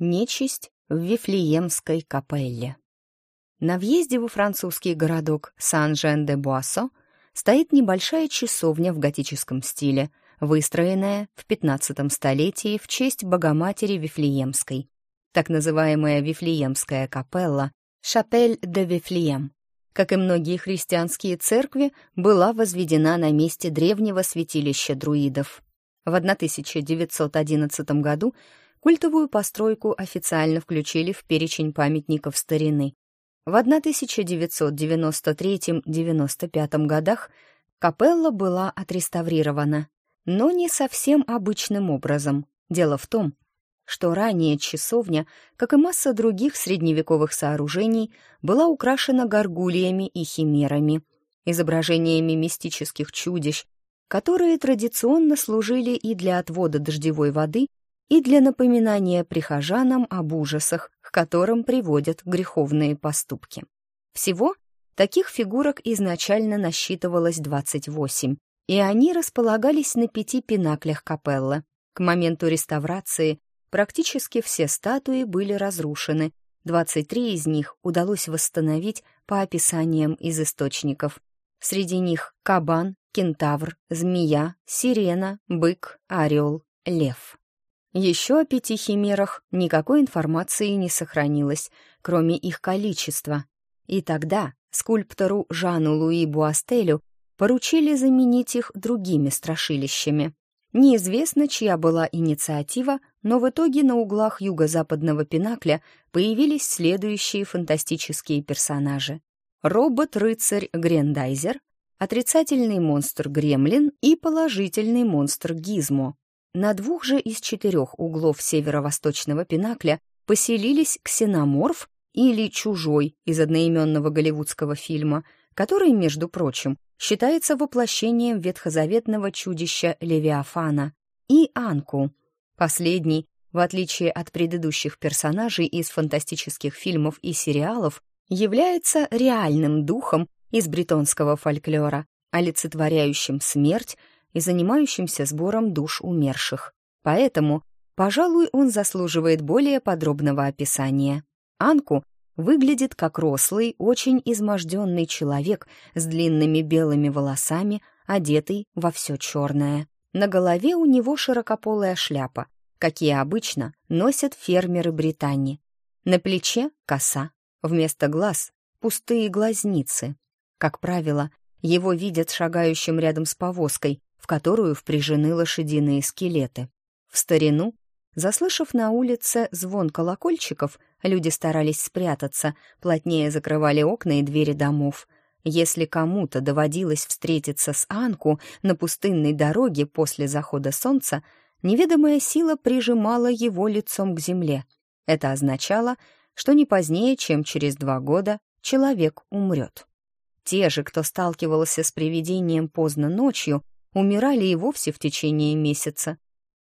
Нечисть в Вифлеемской капелле. На въезде во французский городок Сан-Жен-де-Буассо стоит небольшая часовня в готическом стиле, выстроенная в 15 столетии в честь Богоматери Вифлеемской. Так называемая Вифлеемская капелла «Шапель де Вифлеем», как и многие христианские церкви, была возведена на месте древнего святилища друидов. В 1911 году культовую постройку официально включили в перечень памятников старины. В 1993-95 годах капелла была отреставрирована, но не совсем обычным образом. Дело в том, что ранее часовня, как и масса других средневековых сооружений, была украшена горгульями и химерами, изображениями мистических чудищ, которые традиционно служили и для отвода дождевой воды, и для напоминания прихожанам об ужасах, к которым приводят греховные поступки. Всего таких фигурок изначально насчитывалось 28, и они располагались на пяти пинаклях капеллы. К моменту реставрации практически все статуи были разрушены, 23 из них удалось восстановить по описаниям из источников. Среди них кабан, кентавр, змея, сирена, бык, орел, лев. Еще о пяти химерах никакой информации не сохранилось, кроме их количества. И тогда скульптору Жану Луи Буастелю поручили заменить их другими страшилищами. Неизвестно, чья была инициатива, но в итоге на углах юго-западного пинакля появились следующие фантастические персонажи. Робот-рыцарь Грендайзер, отрицательный монстр Гремлин и положительный монстр Гизмо. На двух же из четырех углов северо-восточного пинакля поселились ксеноморф или чужой из одноименного голливудского фильма, который, между прочим, считается воплощением ветхозаветного чудища Левиафана, и Анку. Последний, в отличие от предыдущих персонажей из фантастических фильмов и сериалов, является реальным духом из бретонского фольклора, олицетворяющим смерть и занимающимся сбором душ умерших. Поэтому, пожалуй, он заслуживает более подробного описания. Анку выглядит как рослый, очень изможденный человек с длинными белыми волосами, одетый во все черное. На голове у него широкополая шляпа, какие обычно носят фермеры Британии. На плече — коса, вместо глаз — пустые глазницы. Как правило, его видят шагающим рядом с повозкой, в которую впряжены лошадиные скелеты. В старину, заслышав на улице звон колокольчиков, люди старались спрятаться, плотнее закрывали окна и двери домов. Если кому-то доводилось встретиться с Анку на пустынной дороге после захода солнца, неведомая сила прижимала его лицом к земле. Это означало, что не позднее, чем через два года, человек умрет. Те же, кто сталкивался с привидением поздно ночью, умирали и вовсе в течение месяца.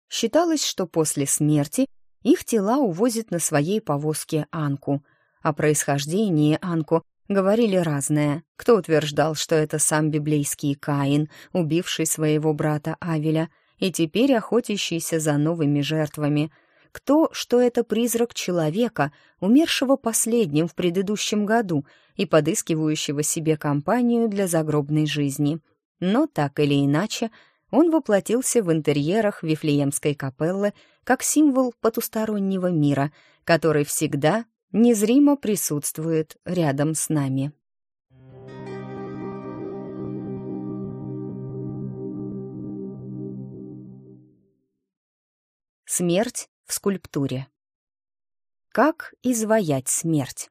Считалось, что после смерти их тела увозят на своей повозке Анку. О происхождении Анку говорили разное. Кто утверждал, что это сам библейский Каин, убивший своего брата Авеля и теперь охотящийся за новыми жертвами. Кто, что это призрак человека, умершего последним в предыдущем году и подыскивающего себе компанию для загробной жизни — но так или иначе он воплотился в интерьерах Вифлеемской капеллы как символ потустороннего мира, который всегда незримо присутствует рядом с нами. Смерть в скульптуре. Как изваять смерть?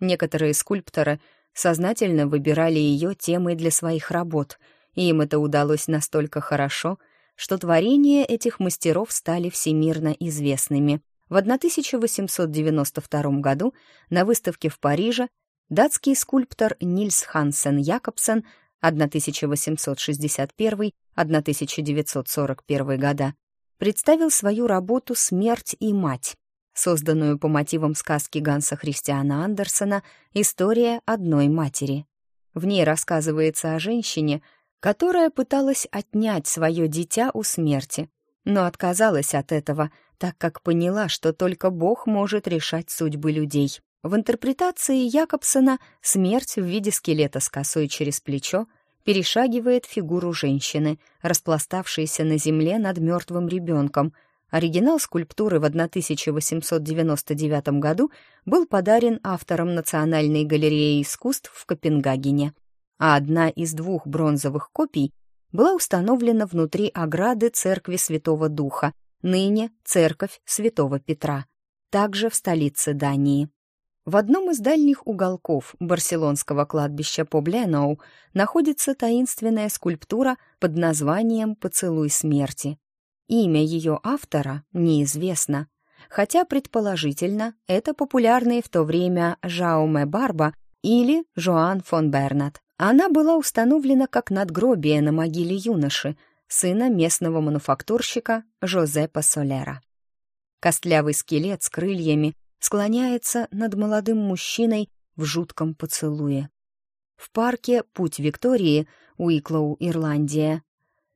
Некоторые скульпторы сознательно выбирали ее темой для своих работ — и им это удалось настолько хорошо, что творения этих мастеров стали всемирно известными. В 1892 году на выставке в Париже датский скульптор Нильс Хансен Якобсен 1861-1941 года представил свою работу «Смерть и мать», созданную по мотивам сказки Ганса Христиана Андерсена «История одной матери». В ней рассказывается о женщине, которая пыталась отнять свое дитя у смерти, но отказалась от этого, так как поняла, что только Бог может решать судьбы людей. В интерпретации Якобсона смерть в виде скелета с косой через плечо перешагивает фигуру женщины, распластавшейся на земле над мертвым ребенком. Оригинал скульптуры в 1899 году был подарен автором Национальной галереи искусств в Копенгагене, а одна из двух бронзовых копий была установлена внутри ограды церкви Святого Духа, ныне церковь Святого Петра, также в столице Дании. В одном из дальних уголков барселонского кладбища Побленоу находится таинственная скульптура под названием «Поцелуй смерти». Имя ее автора неизвестно, хотя, предположительно, это популярный в то время Жауме Барба или Жоан фон Бернат. Она была установлена как надгробие на могиле юноши, сына местного мануфактурщика Жозепа Солера. Костлявый скелет с крыльями склоняется над молодым мужчиной в жутком поцелуе. В парке «Путь Виктории», Уиклоу, Ирландия,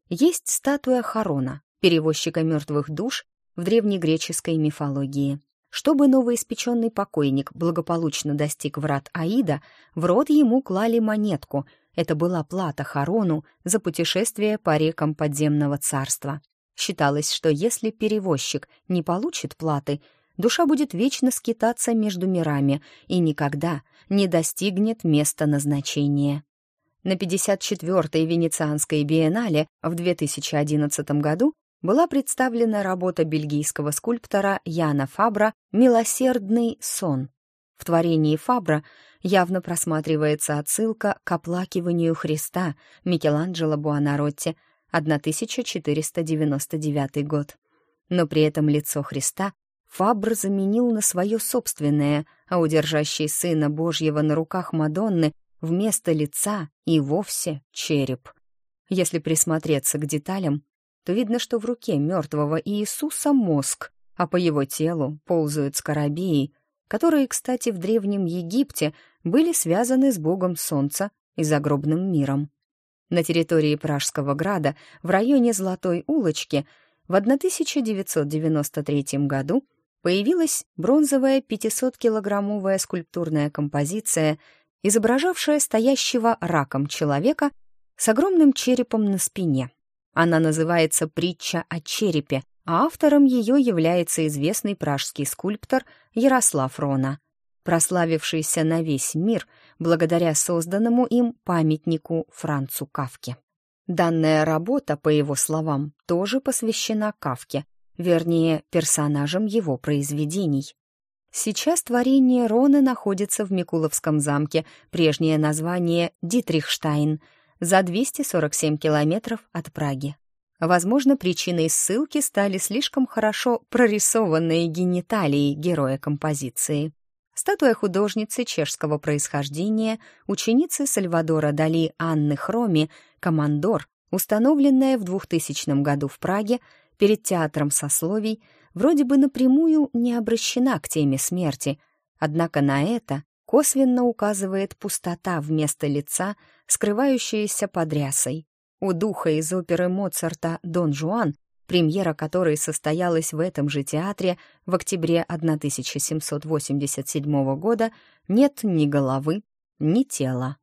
есть статуя Харона, перевозчика мертвых душ в древнегреческой мифологии. Чтобы новоиспеченный покойник благополучно достиг врат Аида, в рот ему клали монетку. Это была плата Харону за путешествие по рекам подземного царства. Считалось, что если перевозчик не получит платы, душа будет вечно скитаться между мирами и никогда не достигнет места назначения. На 54-й Венецианской биеннале в 2011 году была представлена работа бельгийского скульптора Яна Фабра «Милосердный сон». В творении Фабра явно просматривается отсылка к оплакиванию Христа Микеланджело Буонаротти, 1499 год. Но при этом лицо Христа Фабр заменил на свое собственное, а у держащей Сына Божьего на руках Мадонны вместо лица и вовсе череп. Если присмотреться к деталям, то видно, что в руке мертвого Иисуса мозг, а по его телу ползают скоробеи, которые, кстати, в Древнем Египте были связаны с богом солнца и загробным миром. На территории Пражского града, в районе Золотой улочки, в 1993 году появилась бронзовая 500-килограммовая скульптурная композиция, изображавшая стоящего раком человека с огромным черепом на спине. Она называется «Притча о черепе», а автором ее является известный пражский скульптор Ярослав Рона, прославившийся на весь мир благодаря созданному им памятнику Францу Кавке. Данная работа, по его словам, тоже посвящена Кавке, вернее, персонажам его произведений. Сейчас творение Рона находится в Микуловском замке, прежнее название Дитрихштайн — за 247 километров от Праги. Возможно, причиной ссылки стали слишком хорошо прорисованные гениталии героя композиции. Статуя художницы чешского происхождения, ученицы Сальвадора Дали Анны Хроми, «Командор», установленная в 2000 году в Праге перед театром сословий, вроде бы напрямую не обращена к теме смерти, однако на это косвенно указывает пустота вместо лица, скрывающаяся под рясой. У духа из оперы Моцарта «Дон Жуан», премьера которой состоялась в этом же театре в октябре 1787 года, нет ни головы, ни тела.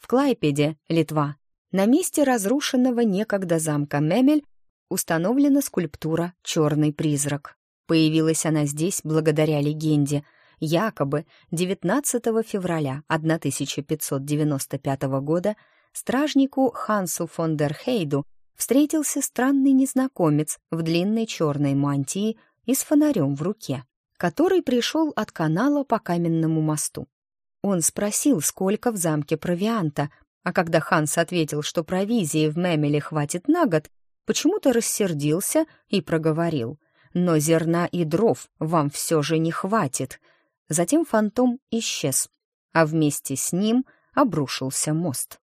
В Клайпеде, Литва, на месте разрушенного некогда замка Мемель установлена скульптура «Черный призрак». Появилась она здесь благодаря легенде — Якобы 19 февраля 1595 года стражнику Хансу фон дер Хейду встретился странный незнакомец в длинной черной мантии и с фонарем в руке, который пришел от канала по каменному мосту. Он спросил, сколько в замке провианта, а когда Ханс ответил, что провизии в Мемеле хватит на год, почему-то рассердился и проговорил. «Но зерна и дров вам все же не хватит», Затем фантом исчез, а вместе с ним обрушился мост.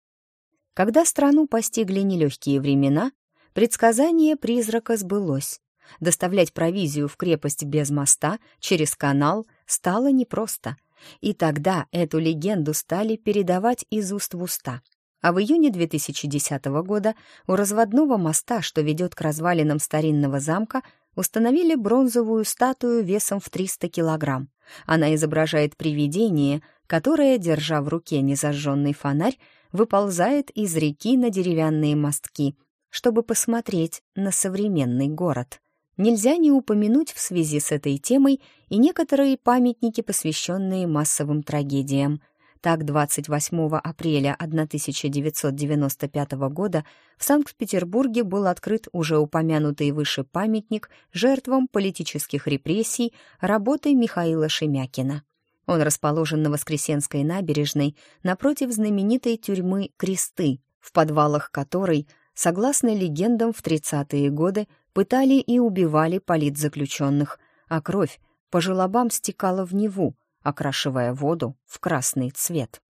Когда страну постигли нелегкие времена, предсказание призрака сбылось. Доставлять провизию в крепость без моста через канал стало непросто, и тогда эту легенду стали передавать из уст в уста. А в июне 2010 года у разводного моста, что ведет к развалинам старинного замка, установили бронзовую статую весом в 300 килограмм. Она изображает привидение, которое, держа в руке незажженный фонарь, выползает из реки на деревянные мостки, чтобы посмотреть на современный город. Нельзя не упомянуть в связи с этой темой и некоторые памятники, посвященные массовым трагедиям. Так, 28 апреля 1995 года в Санкт-Петербурге был открыт уже упомянутый выше памятник жертвам политических репрессий работы Михаила Шемякина. Он расположен на Воскресенской набережной напротив знаменитой тюрьмы Кресты, в подвалах которой, согласно легендам, в 30-е годы пытали и убивали политзаключенных, а кровь по желобам стекала в Неву, окрашивая воду в красный цвет.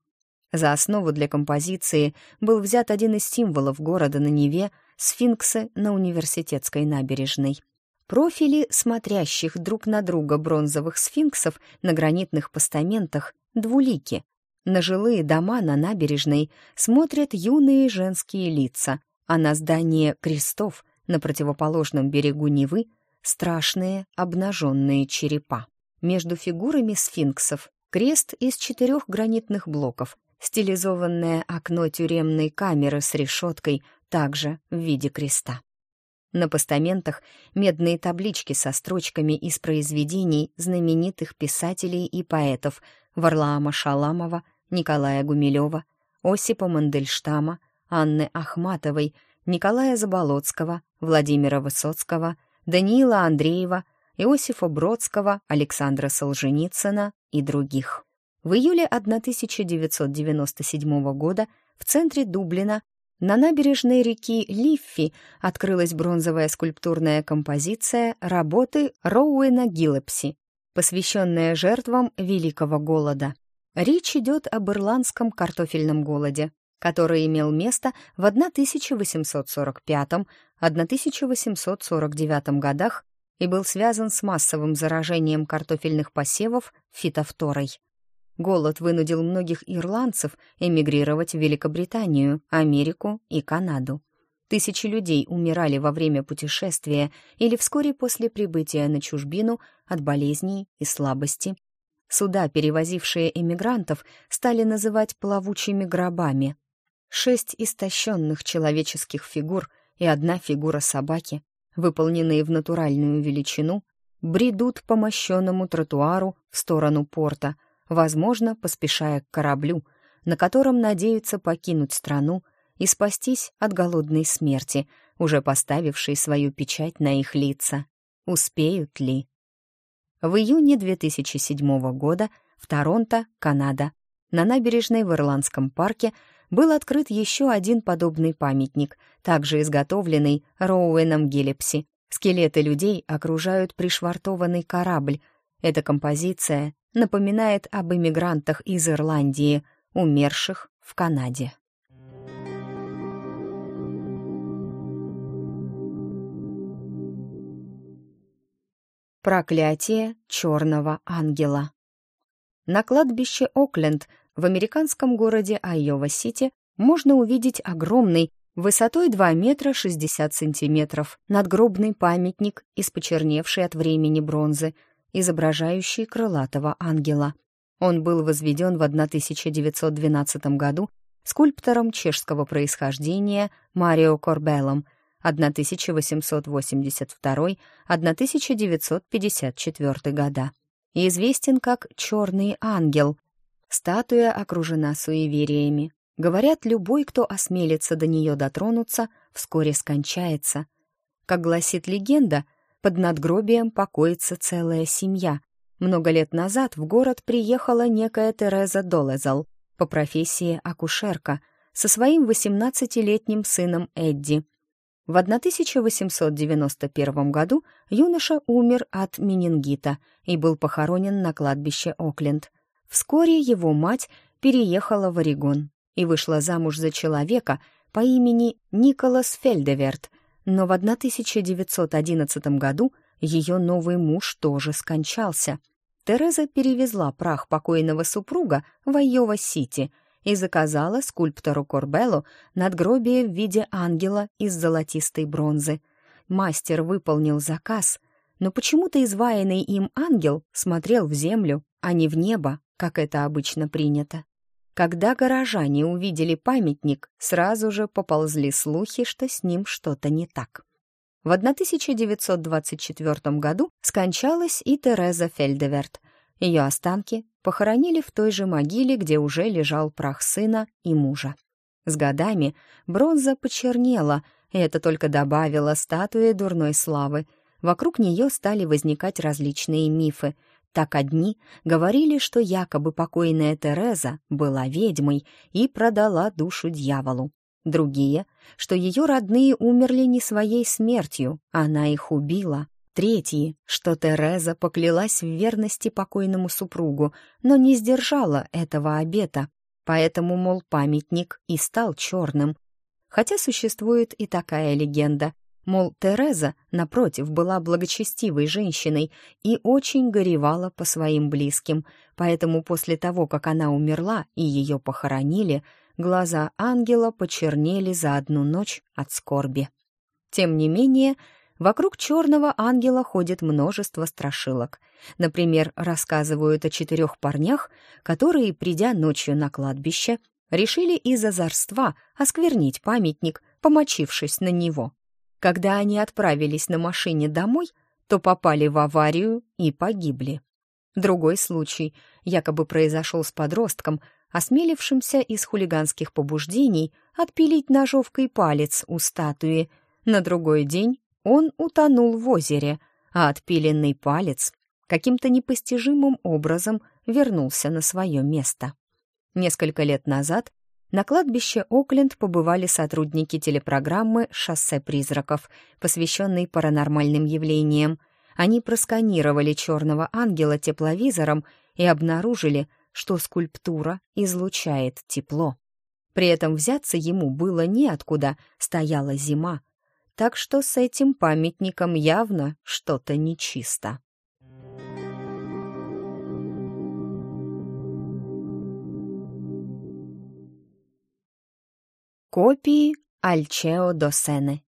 За основу для композиции был взят один из символов города на Неве — сфинксы на университетской набережной. Профили смотрящих друг на друга бронзовых сфинксов на гранитных постаментах двулики. На жилые дома на набережной смотрят юные женские лица, а на здание крестов на противоположном берегу Невы страшные обнаженные черепа. Между фигурами сфинксов крест из четырех гранитных блоков, стилизованное окно тюремной камеры с решеткой, также в виде креста. На постаментах медные таблички со строчками из произведений знаменитых писателей и поэтов Варлаама Шаламова, Николая Гумилева, Осипа Мандельштама, Анны Ахматовой, Николая Заболоцкого, Владимира Высоцкого, Даниила Андреева, Иосифа Бродского, Александра Солженицына и других. В июле 1997 года в центре Дублина на набережной реки Лиффи открылась бронзовая скульптурная композиция работы Роуэна Гиллепси, посвященная жертвам Великого Голода. Речь идет об ирландском картофельном голоде, который имел место в 1845-1849 годах и был связан с массовым заражением картофельных посевов фитофторой. Голод вынудил многих ирландцев эмигрировать в Великобританию, Америку и Канаду. Тысячи людей умирали во время путешествия или вскоре после прибытия на чужбину от болезней и слабости. Суда, перевозившие эмигрантов, стали называть плавучими гробами. Шесть истощенных человеческих фигур и одна фигура собаки выполненные в натуральную величину, бредут по мощенному тротуару в сторону порта, возможно, поспешая к кораблю, на котором надеются покинуть страну и спастись от голодной смерти, уже поставившей свою печать на их лица. Успеют ли? В июне 2007 года в Торонто, Канада, на набережной в Ирландском парке был открыт еще один подобный памятник, также изготовленный Роуэном Гиллепси. Скелеты людей окружают пришвартованный корабль. Эта композиция напоминает об иммигрантах из Ирландии, умерших в Канаде. Проклятие черного ангела. На кладбище Окленд в американском городе Айова-Сити можно увидеть огромный, высотой 2 метра 60 сантиметров, надгробный памятник из почерневшей от времени бронзы, изображающий крылатого ангела. Он был возведен в 1912 году скульптором чешского происхождения Марио Корбеллом 1882-1954 года и известен как «Черный ангел», Статуя окружена суевериями. Говорят, любой, кто осмелится до нее дотронуться, вскоре скончается. Как гласит легенда, под надгробием покоится целая семья. Много лет назад в город приехала некая Тереза Долезал, по профессии акушерка, со своим 18-летним сыном Эдди. В 1891 году юноша умер от менингита и был похоронен на кладбище Окленд. Вскоре его мать переехала в Орегон и вышла замуж за человека по имени Николас Фельдеверт, но в 1911 году ее новый муж тоже скончался. Тереза перевезла прах покойного супруга в Айова-Сити и заказала скульптору Корбеллу надгробие в виде ангела из золотистой бронзы. Мастер выполнил заказ, но почему-то изваянный им ангел смотрел в землю, а не в небо, как это обычно принято. Когда горожане увидели памятник, сразу же поползли слухи, что с ним что-то не так. В 1924 году скончалась и Тереза Фельдеверт. Ее останки похоронили в той же могиле, где уже лежал прах сына и мужа. С годами бронза почернела, и это только добавило статуе дурной славы. Вокруг нее стали возникать различные мифы. Так одни говорили, что якобы покойная Тереза была ведьмой и продала душу дьяволу. Другие, что ее родные умерли не своей смертью, она их убила. Третьи, что Тереза поклялась в верности покойному супругу, но не сдержала этого обета, Поэтому, мол, памятник и стал черным. Хотя существует и такая легенда. Мол, Тереза, напротив, была благочестивой женщиной и очень горевала по своим близким, поэтому после того, как она умерла и ее похоронили, глаза ангела почернели за одну ночь от скорби. Тем не менее, Вокруг черного ангела ходит множество страшилок. Например, рассказывают о четырех парнях, которые, придя ночью на кладбище, решили из озорства осквернить памятник, помочившись на него. Когда они отправились на машине домой, то попали в аварию и погибли. Другой случай якобы произошел с подростком, осмелившимся из хулиганских побуждений отпилить ножовкой палец у статуи. На другой день он утонул в озере, а отпиленный палец каким-то непостижимым образом вернулся на свое место. Несколько лет назад на кладбище Окленд побывали сотрудники телепрограммы «Шоссе призраков», посвященной паранормальным явлениям. Они просканировали черного ангела тепловизором и обнаружили, что скульптура излучает тепло. При этом взяться ему было неоткуда, стояла зима, так что с этим памятником явно что-то нечисто. Копии Альчео до Сены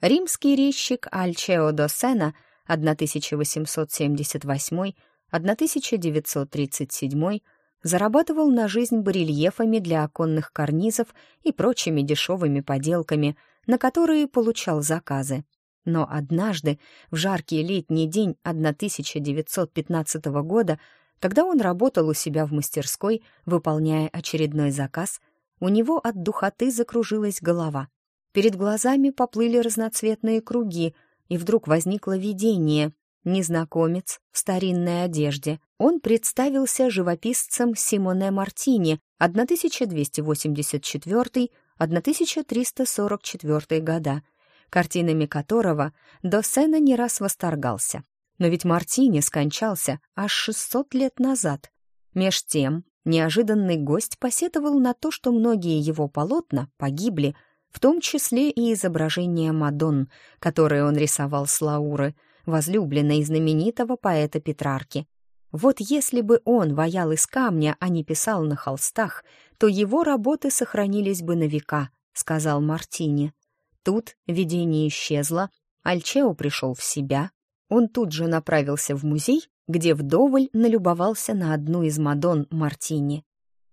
Римский резчик Альчео до Сена 1878-1937 зарабатывал на жизнь барельефами для оконных карнизов и прочими дешевыми поделками – на которые получал заказы. Но однажды, в жаркий летний день 1915 года, когда он работал у себя в мастерской, выполняя очередной заказ, у него от духоты закружилась голова. Перед глазами поплыли разноцветные круги, и вдруг возникло видение. Незнакомец в старинной одежде. Он представился живописцем Симоне Мартини, 1284 1344 года, картинами которого Доссена не раз восторгался. Но ведь Мартини скончался аж 600 лет назад. Меж тем, неожиданный гость посетовал на то, что многие его полотна погибли, в том числе и изображения Мадон, которые он рисовал с Лауры, возлюбленной знаменитого поэта Петрарки. Вот если бы он ваял из камня, а не писал на холстах, то его работы сохранились бы на века, сказал Мартини. Тут видение исчезло, Альчео пришел в себя. Он тут же направился в музей, где вдоволь налюбовался на одну из Мадон Мартини.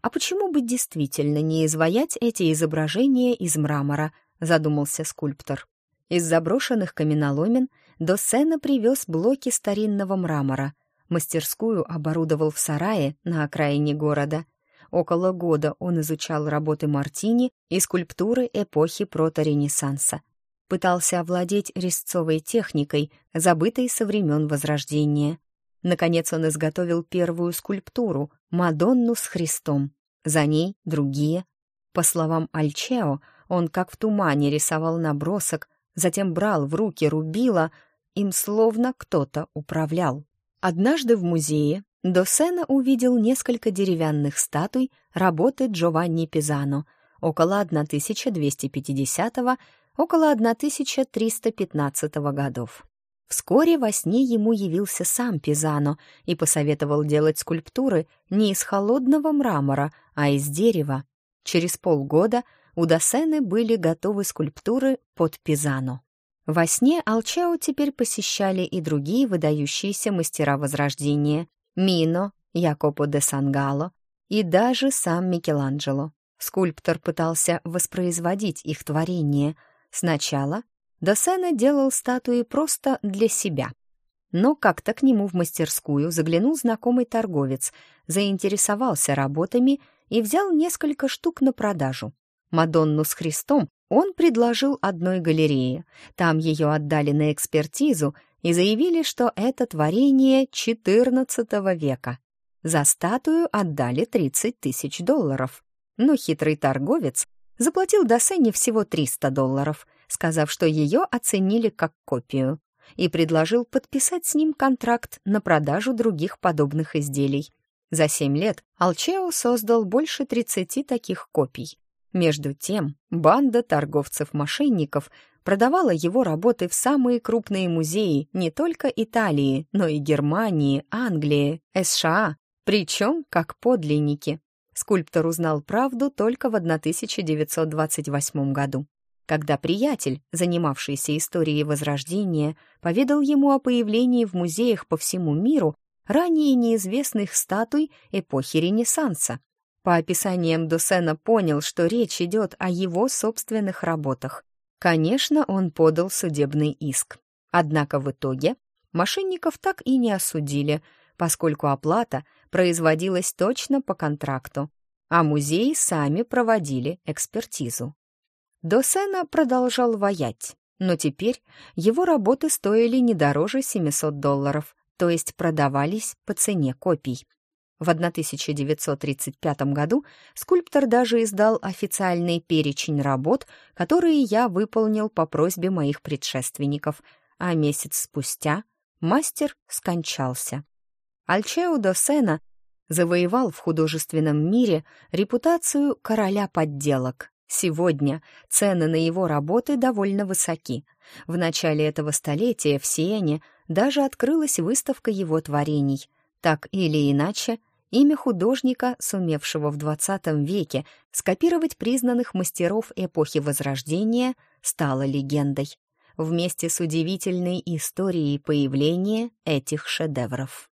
А почему бы действительно не изваять эти изображения из мрамора, задумался скульптор. Из заброшенных каменоломен до Сена привез блоки старинного мрамора. Мастерскую оборудовал в сарае на окраине города — Около года он изучал работы Мартини и скульптуры эпохи проторенессанса. Пытался овладеть резцовой техникой, забытой со времен Возрождения. Наконец он изготовил первую скульптуру — Мадонну с Христом. За ней другие. По словам Альчео, он как в тумане рисовал набросок, затем брал в руки рубила, им словно кто-то управлял. Однажды в музее Досена увидел несколько деревянных статуй работы Джованни Пизано около 1250 около 1315 годов. Вскоре во сне ему явился сам Пизано и посоветовал делать скульптуры не из холодного мрамора, а из дерева. Через полгода у Досены были готовы скульптуры под Пизано. Во сне Алчао теперь посещали и другие выдающиеся мастера Возрождения — Мино, Якопо де Сангало и даже сам Микеланджело. Скульптор пытался воспроизводить их творение. Сначала Досена делал статуи просто для себя. Но как-то к нему в мастерскую заглянул знакомый торговец, заинтересовался работами и взял несколько штук на продажу. Мадонну с Христом он предложил одной галерее. Там ее отдали на экспертизу и заявили, что это творение XIV века. За статую отдали 30 тысяч долларов. Но хитрый торговец заплатил Досене всего 300 долларов, сказав, что ее оценили как копию, и предложил подписать с ним контракт на продажу других подобных изделий. За семь лет Алчео создал больше 30 таких копий. Между тем, банда торговцев-мошенников продавала его работы в самые крупные музеи не только Италии, но и Германии, Англии, США, причем как подлинники. Скульптор узнал правду только в 1928 году, когда приятель, занимавшийся историей Возрождения, поведал ему о появлении в музеях по всему миру ранее неизвестных статуй эпохи Ренессанса. По описаниям Дусена понял, что речь идет о его собственных работах. Конечно, он подал судебный иск. Однако в итоге мошенников так и не осудили, поскольку оплата производилась точно по контракту, а музеи сами проводили экспертизу. Досена продолжал воять, но теперь его работы стоили не дороже 700 долларов, то есть продавались по цене копий. В 1935 году скульптор даже издал официальный перечень работ, которые я выполнил по просьбе моих предшественников, а месяц спустя мастер скончался. Альчео до Сена завоевал в художественном мире репутацию короля подделок. Сегодня цены на его работы довольно высоки. В начале этого столетия в Сиене даже открылась выставка его творений. Так или иначе, имя художника, сумевшего в XX веке скопировать признанных мастеров эпохи Возрождения, стало легендой. Вместе с удивительной историей появления этих шедевров.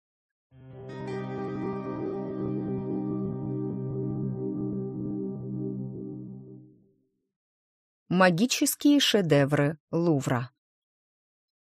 Магические шедевры Лувра.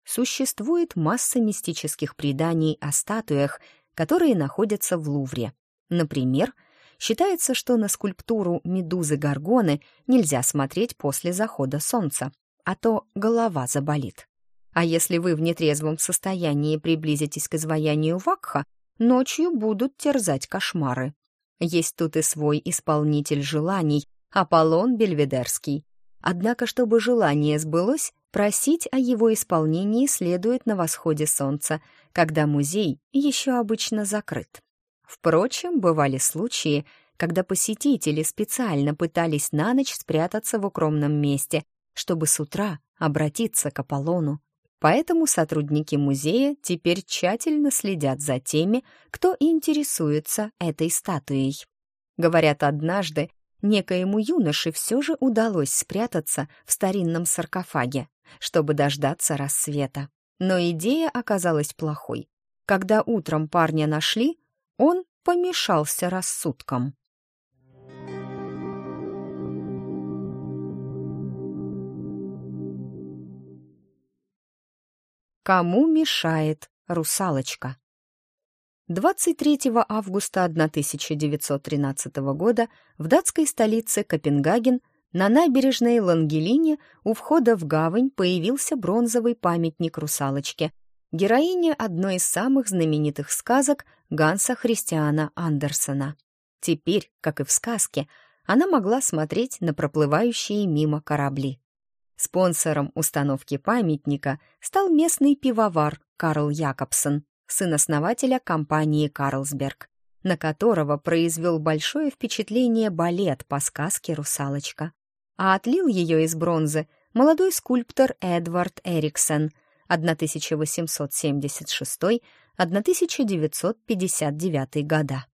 Существует масса мистических преданий о статуях, которые находятся в Лувре. Например, считается, что на скульптуру медузы Гаргоны нельзя смотреть после захода солнца, а то голова заболит. А если вы в нетрезвом состоянии приблизитесь к изваянию Вакха, ночью будут терзать кошмары. Есть тут и свой исполнитель желаний, Аполлон Бельведерский, Однако, чтобы желание сбылось, просить о его исполнении следует на восходе солнца, когда музей еще обычно закрыт. Впрочем, бывали случаи, когда посетители специально пытались на ночь спрятаться в укромном месте, чтобы с утра обратиться к Аполлону. Поэтому сотрудники музея теперь тщательно следят за теми, кто интересуется этой статуей. Говорят, однажды некоему юноше все же удалось спрятаться в старинном саркофаге, чтобы дождаться рассвета. Но идея оказалась плохой. Когда утром парня нашли, он помешался рассудком. Кому мешает русалочка? 23 августа 1913 года в датской столице Копенгаген на набережной Лангелине у входа в гавань появился бронзовый памятник русалочке, героине одной из самых знаменитых сказок Ганса Христиана Андерсона. Теперь, как и в сказке, она могла смотреть на проплывающие мимо корабли. Спонсором установки памятника стал местный пивовар Карл Якобсон, сын основателя компании «Карлсберг», на которого произвел большое впечатление балет по сказке «Русалочка». А отлил ее из бронзы молодой скульптор Эдвард Эриксон 1876-1959 года.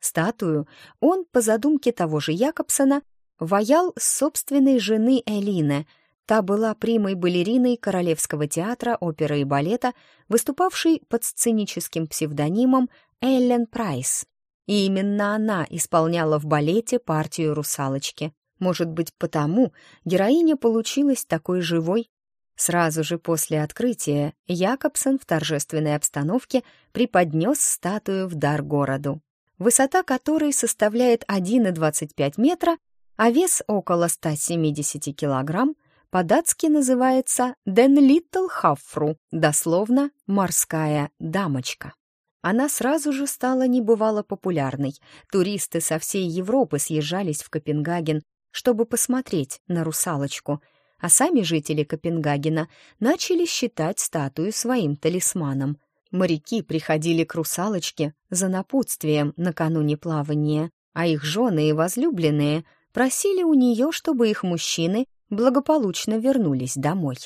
Статую он, по задумке того же Якобсона, ваял собственной жены Элины, Та была примой балериной Королевского театра оперы и балета, выступавшей под сценическим псевдонимом Эллен Прайс. И именно она исполняла в балете партию русалочки. Может быть, потому героиня получилась такой живой? Сразу же после открытия Якобсон в торжественной обстановке преподнес статую в дар городу, высота которой составляет 1,25 метра, а вес около 170 килограмм, по-датски называется «Den Little Хафру», дословно «морская дамочка». Она сразу же стала небывало популярной. Туристы со всей Европы съезжались в Копенгаген, чтобы посмотреть на русалочку, а сами жители Копенгагена начали считать статую своим талисманом. Моряки приходили к русалочке за напутствием накануне плавания, а их жены и возлюбленные просили у нее, чтобы их мужчины благополучно вернулись домой.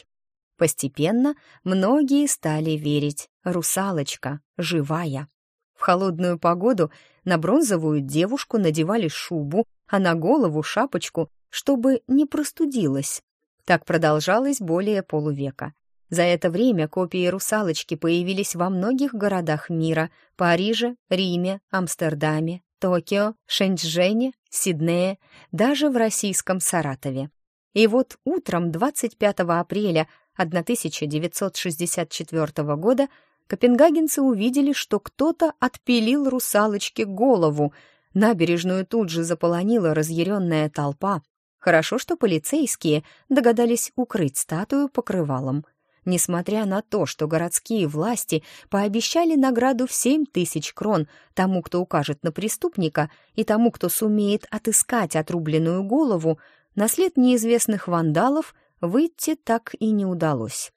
Постепенно многие стали верить, русалочка живая. В холодную погоду на бронзовую девушку надевали шубу, а на голову шапочку, чтобы не простудилась. Так продолжалось более полувека. За это время копии русалочки появились во многих городах мира — Париже, Риме, Амстердаме, Токио, Шэньчжэне, Сиднее, даже в российском Саратове. И вот утром 25 апреля 1964 года копенгагенцы увидели, что кто-то отпилил русалочке голову. Набережную тут же заполонила разъяренная толпа. Хорошо, что полицейские догадались укрыть статую покрывалом. Несмотря на то, что городские власти пообещали награду в 7 тысяч крон тому, кто укажет на преступника, и тому, кто сумеет отыскать отрубленную голову, на след неизвестных вандалов выйти так и не удалось.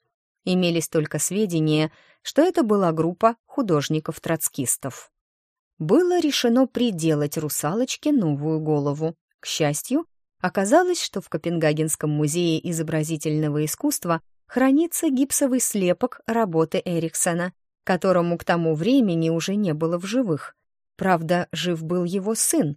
Имелись только сведения, что это была группа художников-троцкистов. Было решено приделать русалочке новую голову. К счастью, оказалось, что в Копенгагенском музее изобразительного искусства хранится гипсовый слепок работы Эриксона, которому к тому времени уже не было в живых. Правда, жив был его сын,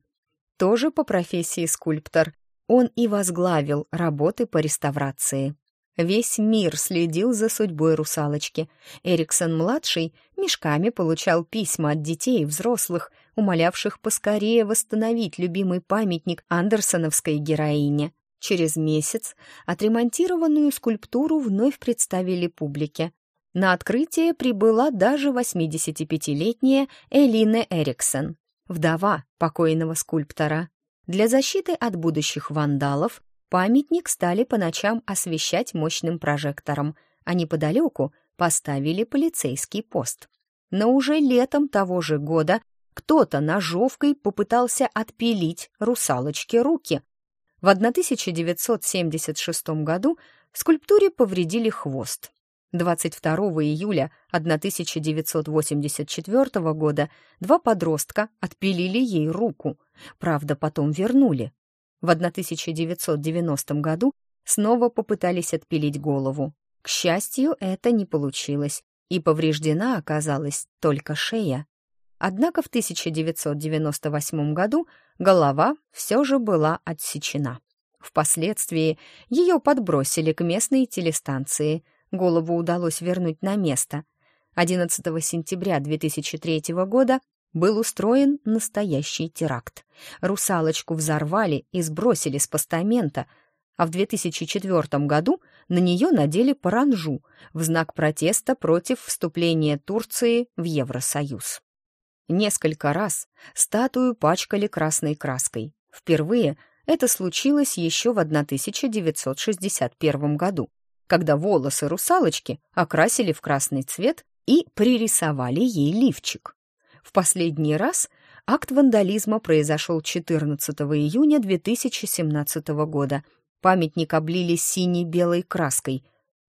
тоже по профессии скульптор, он и возглавил работы по реставрации. Весь мир следил за судьбой русалочки. Эриксон-младший мешками получал письма от детей и взрослых, умолявших поскорее восстановить любимый памятник андерсоновской героине. Через месяц отремонтированную скульптуру вновь представили публике. На открытие прибыла даже 85-летняя Элина Эриксон, вдова покойного скульптора. Для защиты от будущих вандалов памятник стали по ночам освещать мощным прожектором, а неподалеку поставили полицейский пост. Но уже летом того же года кто-то ножовкой попытался отпилить русалочке руки. В 1976 году скульптуре повредили хвост. 22 июля 1984 года два подростка отпилили ей руку, правда, потом вернули. В 1990 году снова попытались отпилить голову. К счастью, это не получилось, и повреждена оказалась только шея. Однако в 1998 году голова все же была отсечена. Впоследствии ее подбросили к местной телестанции – Голову удалось вернуть на место. 11 сентября 2003 года был устроен настоящий теракт. Русалочку взорвали и сбросили с постамента, а в 2004 году на нее надели паранжу в знак протеста против вступления Турции в Евросоюз. Несколько раз статую пачкали красной краской. Впервые это случилось еще в 1961 году, когда волосы русалочки окрасили в красный цвет и пририсовали ей лифчик. В последний раз акт вандализма произошел 14 июня 2017 года. Памятник облили синей-белой краской.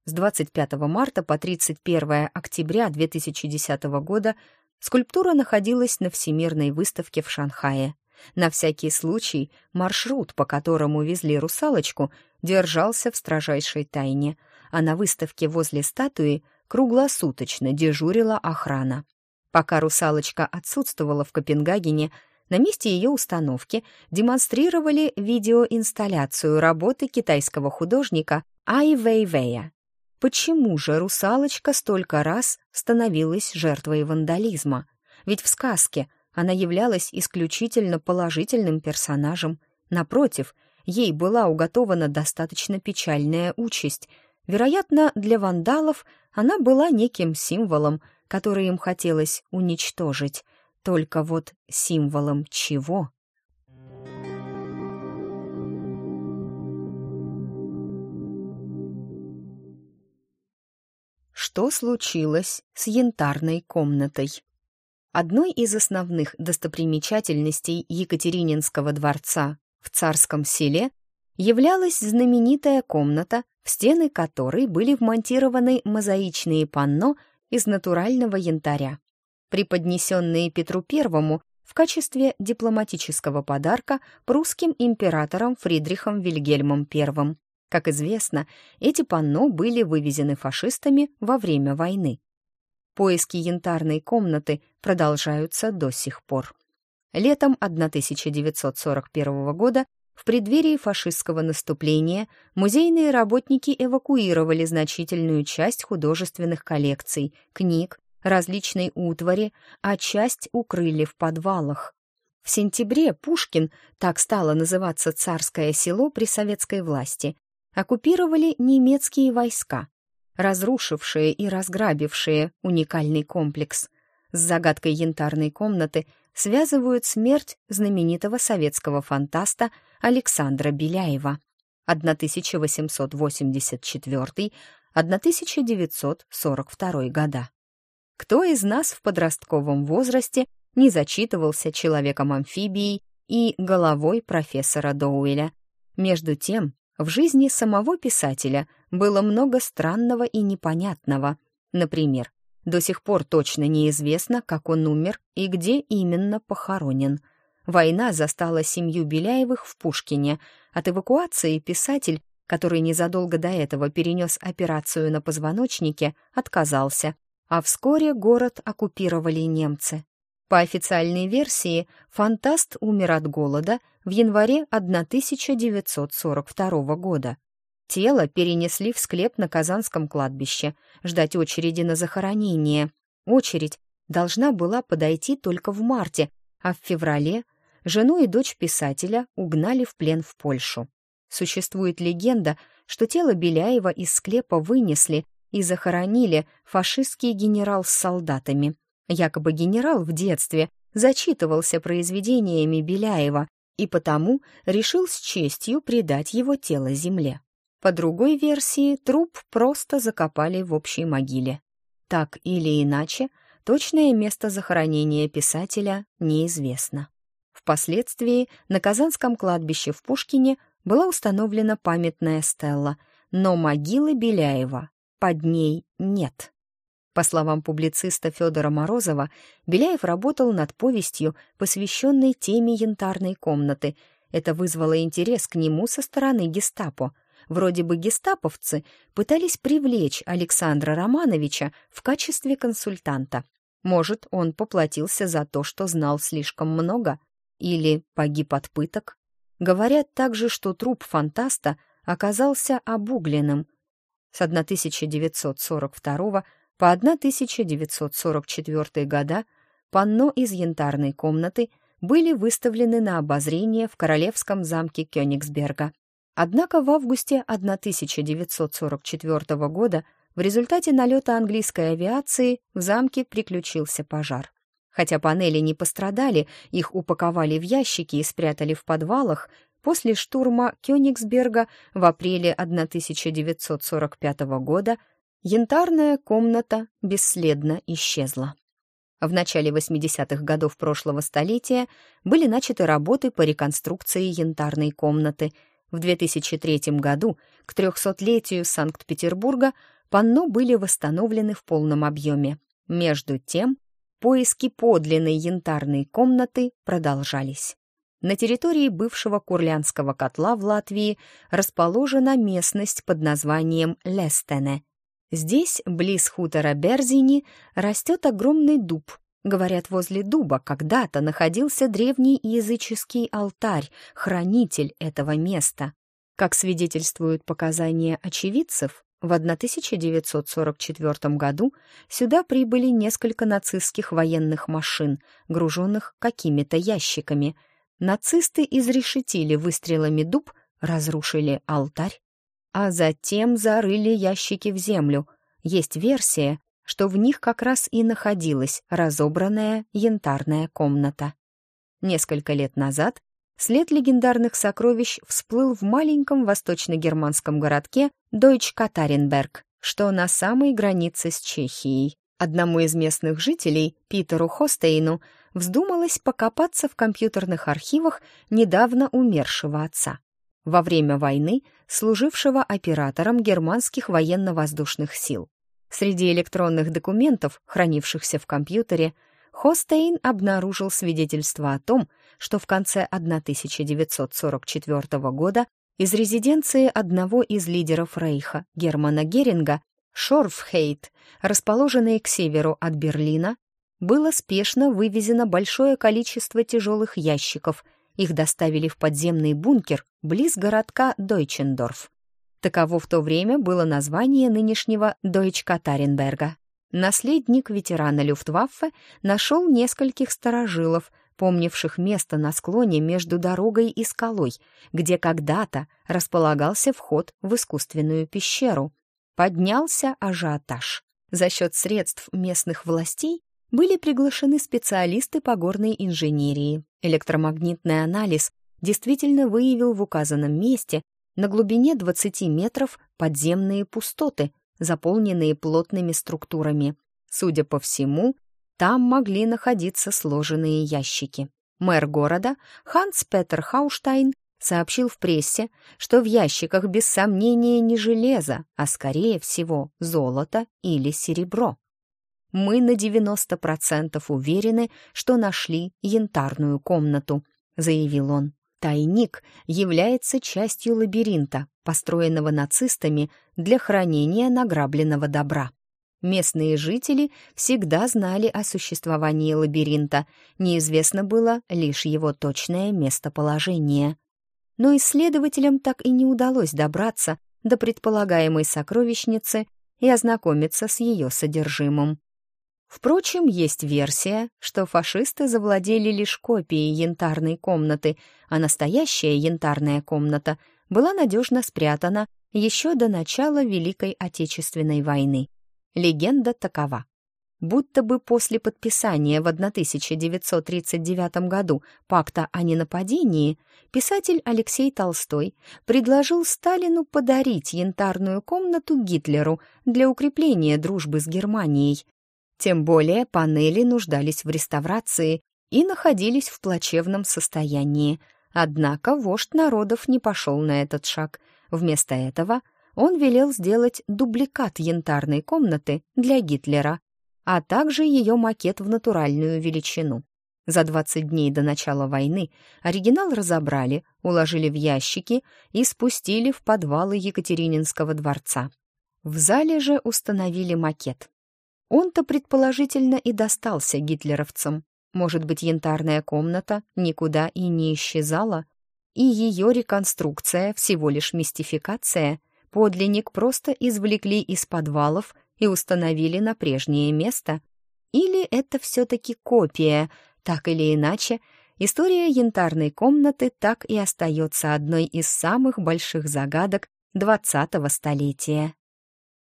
С 25 марта по 31 октября 2010 года скульптура находилась на Всемирной выставке в Шанхае. На всякий случай маршрут, по которому везли русалочку, держался в строжайшей тайне, а на выставке возле статуи круглосуточно дежурила охрана. Пока русалочка отсутствовала в Копенгагене, на месте ее установки демонстрировали видеоинсталляцию работы китайского художника Ай-Вэй-Вэя. Почему же русалочка столько раз становилась жертвой вандализма? Ведь в сказке она являлась исключительно положительным персонажем. Напротив, ей была уготована достаточно печальная участь. Вероятно, для вандалов она была неким символом, который им хотелось уничтожить. Только вот символом чего? Что случилось с янтарной комнатой? Одной из основных достопримечательностей Екатерининского дворца в Царском селе являлась знаменитая комната, в стены которой были вмонтированы мозаичные панно из натурального янтаря, преподнесенные Петру I в качестве дипломатического подарка прусским императором Фридрихом Вильгельмом I. Как известно, эти панно были вывезены фашистами во время войны. Поиски янтарной комнаты продолжаются до сих пор. Летом 1941 года в преддверии фашистского наступления музейные работники эвакуировали значительную часть художественных коллекций, книг, различной утвари, а часть укрыли в подвалах. В сентябре Пушкин, так стало называться царское село при советской власти, оккупировали немецкие войска, разрушившие и разграбившие уникальный комплекс. С загадкой янтарной комнаты связывают смерть знаменитого советского фантаста Александра Беляева 1884-1942 года. Кто из нас в подростковом возрасте не зачитывался человеком-амфибией и головой профессора Доуэля? Между тем, в жизни самого писателя было много странного и непонятного. Например, до сих пор точно неизвестно, как он умер и где именно похоронен. Война застала семью Беляевых в Пушкине. От эвакуации писатель, который незадолго до этого перенес операцию на позвоночнике, отказался, а вскоре город оккупировали немцы. По официальной версии, фантаст умер от голода в январе 1942 года. Тело перенесли в склеп на Казанском кладбище, ждать очереди на захоронение. Очередь должна была подойти только в марте, а в феврале жену и дочь писателя угнали в плен в Польшу. Существует легенда, что тело Беляева из склепа вынесли и захоронили фашистский генерал с солдатами. Якобы генерал в детстве зачитывался произведениями Беляева и потому решил с честью предать его тело земле. По другой версии, труп просто закопали в общей могиле. Так или иначе, точное место захоронения писателя неизвестно. Впоследствии на Казанском кладбище в Пушкине была установлена памятная стелла, но могилы Беляева под ней нет. По словам публициста Федора Морозова, Беляев работал над повестью, посвященной теме янтарной комнаты. Это вызвало интерес к нему со стороны гестапо. Вроде бы гестаповцы пытались привлечь Александра Романовича в качестве консультанта. Может, он поплатился за то, что знал слишком много? Или погиб от пыток? Говорят также, что труп фантаста оказался обугленным. С 1942 по 1944 года панно из янтарной комнаты были выставлены на обозрение в королевском замке Кёнигсберга. Однако в августе 1944 года в результате налета английской авиации в замке приключился пожар. Хотя панели не пострадали, их упаковали в ящики и спрятали в подвалах, после штурма Кёнигсберга в апреле 1945 года янтарная комната бесследно исчезла. В начале 80-х годов прошлого столетия были начаты работы по реконструкции янтарной комнаты. В 2003 году, к 300-летию Санкт-Петербурга, панно были восстановлены в полном объеме. Между тем, поиски подлинной янтарной комнаты продолжались. На территории бывшего Курлянского котла в Латвии расположена местность под названием Лестене — Здесь, близ хутора Берзини, растет огромный дуб. Говорят, возле дуба когда-то находился древний языческий алтарь, хранитель этого места. Как свидетельствуют показания очевидцев, в 1944 году сюда прибыли несколько нацистских военных машин, груженных какими-то ящиками. Нацисты изрешетили выстрелами дуб, разрушили алтарь, а затем зарыли ящики в землю. Есть версия, что в них как раз и находилась разобранная янтарная комната. Несколько лет назад след легендарных сокровищ всплыл в маленьком восточно-германском городке Дойч-Катаренберг, что на самой границе с Чехией. Одному из местных жителей, Питеру Хостейну, вздумалось покопаться в компьютерных архивах недавно умершего отца. Во время войны служившего оператором германских военно-воздушных сил. Среди электронных документов, хранившихся в компьютере, Хостейн обнаружил свидетельство о том, что в конце 1944 года из резиденции одного из лидеров Рейха, Германа Геринга, Шорфхейт, расположенной к северу от Берлина, было спешно вывезено большое количество тяжелых ящиков. Их доставили в подземный бункер близ городка Дойчендорф. Таково в то время было название нынешнего Дойчкатаренберга. Наследник ветерана Люфтваффе нашел нескольких старожилов, помнивших место на склоне между дорогой и скалой, где когда-то располагался вход в искусственную пещеру. Поднялся ажиотаж. За счет средств местных властей были приглашены специалисты по горной инженерии. Электромагнитный анализ действительно выявил в указанном месте на глубине 20 метров подземные пустоты, заполненные плотными структурами. Судя по всему, там могли находиться сложенные ящики. Мэр города Ханс Петер Хауштайн сообщил в прессе, что в ящиках без сомнения не железо, а скорее всего золото или серебро. «Мы на 90% уверены, что нашли янтарную комнату», — заявил он. Тайник является частью лабиринта, построенного нацистами для хранения награбленного добра. Местные жители всегда знали о существовании лабиринта, неизвестно было лишь его точное местоположение. Но исследователям так и не удалось добраться до предполагаемой сокровищницы и ознакомиться с ее содержимым. Впрочем, есть версия, что фашисты завладели лишь копией янтарной комнаты, а настоящая янтарная комната была надежно спрятана еще до начала Великой Отечественной войны. Легенда такова. Будто бы после подписания в 1939 году пакта о ненападении писатель Алексей Толстой предложил Сталину подарить янтарную комнату Гитлеру для укрепления дружбы с Германией, тем более панели нуждались в реставрации и находились в плачевном состоянии. Однако вождь народов не пошел на этот шаг. Вместо этого он велел сделать дубликат янтарной комнаты для Гитлера, а также ее макет в натуральную величину. За 20 дней до начала войны оригинал разобрали, уложили в ящики и спустили в подвалы Екатерининского дворца. В зале же установили макет. Он-то предположительно и достался гитлеровцам. Может быть, янтарная комната никуда и не исчезала, и ее реконструкция всего лишь мистификация. Подлинник просто извлекли из подвалов и установили на прежнее место. Или это все-таки копия, так или иначе, история янтарной комнаты так и остается одной из самых больших загадок двадцатого столетия.